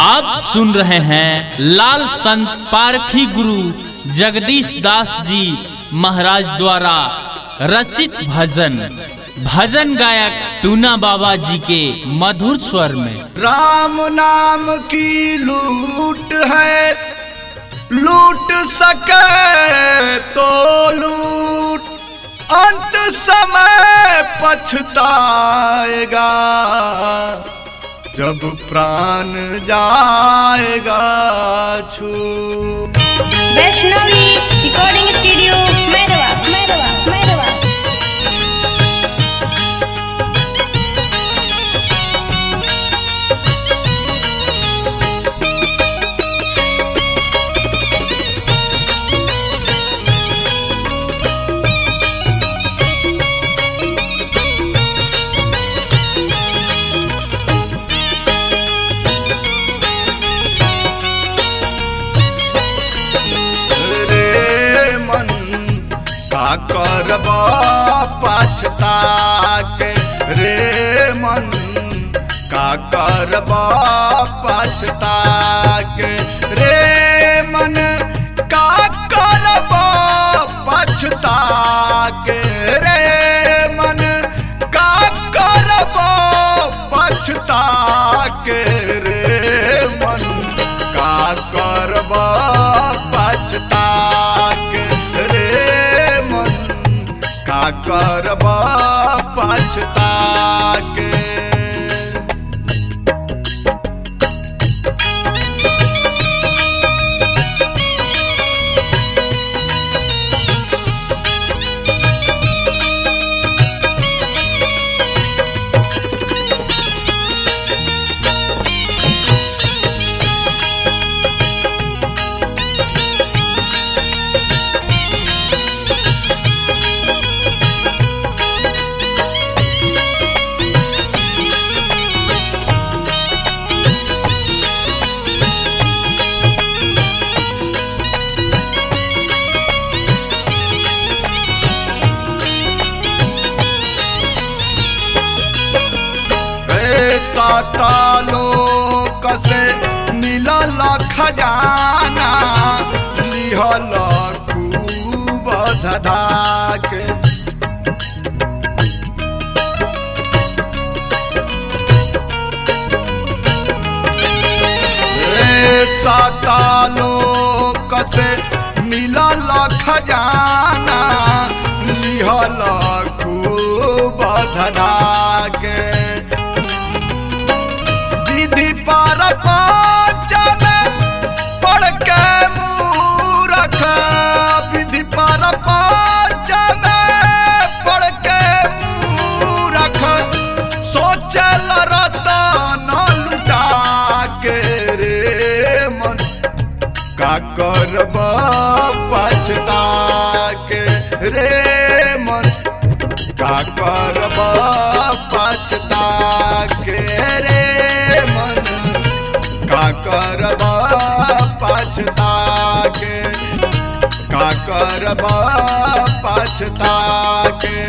आप सुन रहे हैं लाल संत पारखी गुरु जगदीश दास जी महाराज द्वारा रचित भजन। भजन गायक टूना बाबा जी के मधुर स्वर में। राम नाम की लूट है, लूट सके तो लूट। अंत समय पछताएगा। जब प्राण जाएगा छू। वैष्णवी रिकॉर्डिंग स्टूडियो मैरवा करब पछता के रे मन। का करब पछता के रे मन। का करब पछता के रे का करब पछता के ए साता लोक से मिलल खजाना लिहल खूब धधाक ए साता लोक से मिलल खजाना लिहल खूब धधाक करब पछता के रे मन। का करब पछता के रे मन। का करब पछता के का करब पछता के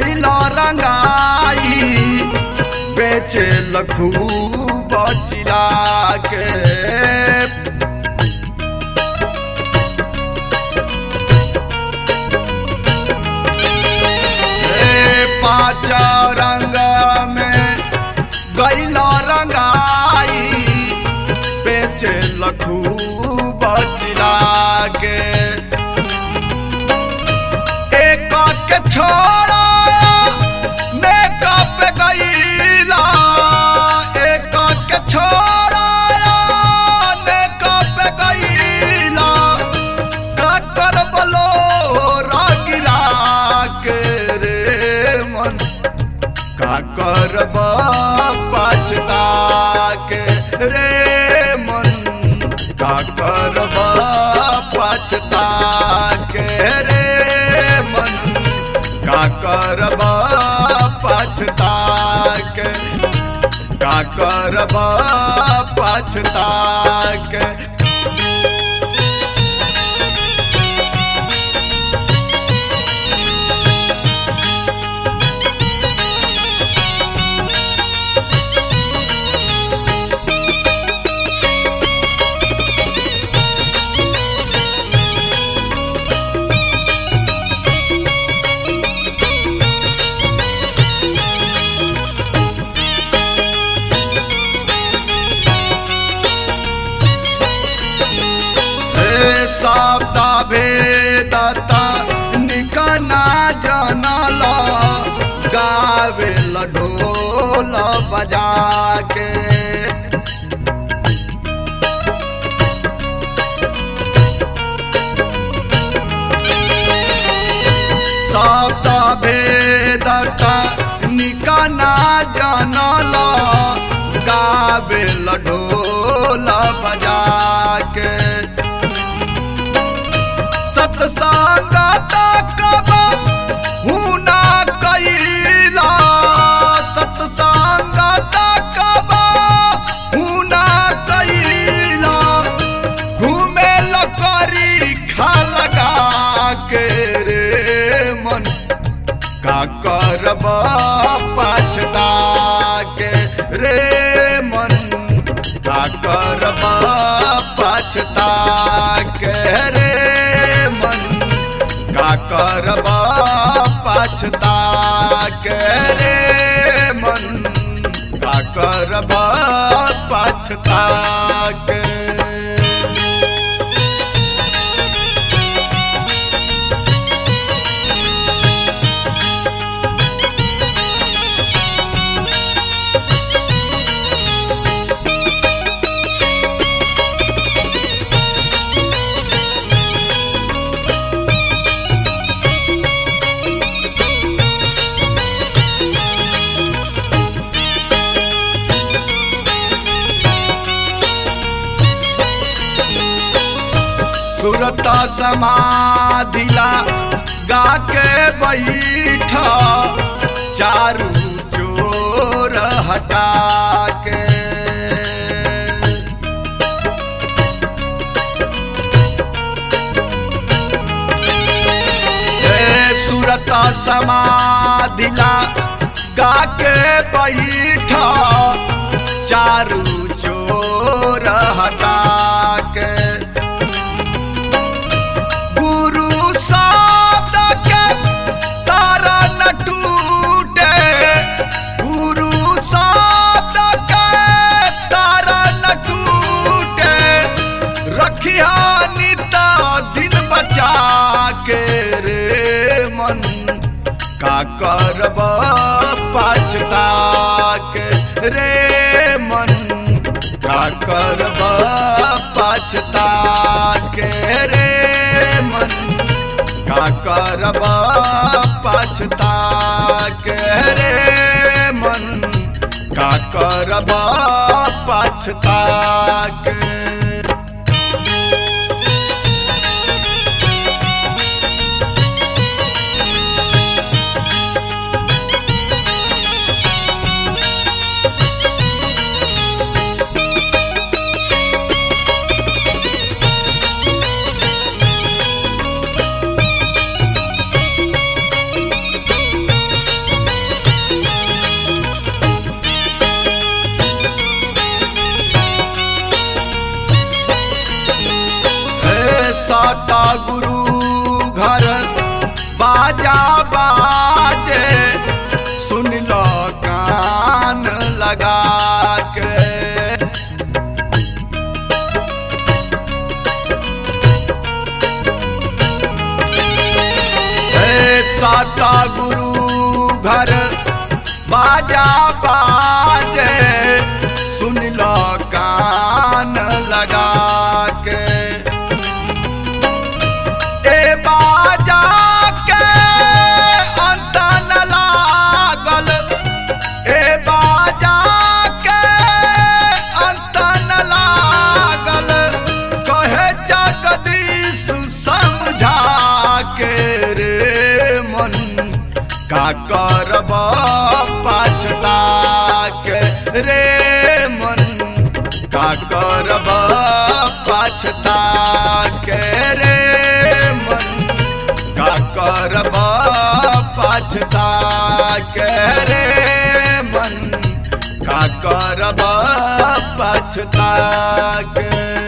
गैला रंगाई बेचे लखू बचिला के करब पछता के रे मन। का करब पछता के रे मन। का करब पछता के का करब पछता के के सप्ता भेदता निकना जनल गावे ढोल बजा के सत्संगता कब करब पछता के रे मन का करब पछता के रे मन का करब पछता के रे मन का करब पछता के सुरत समाधिला गा के बैठ, चारू चोर हटा के सुरत समाधिला गा के बैठ, चारू चोर हटा। बचा के रे मन का करब पछता के रे मन का करब पछता के रे मन का करब पछता के रे मन का करब पछता के साता गुरु घर बाजा बाजे सुन लो कान लगा। मन का करब पछता के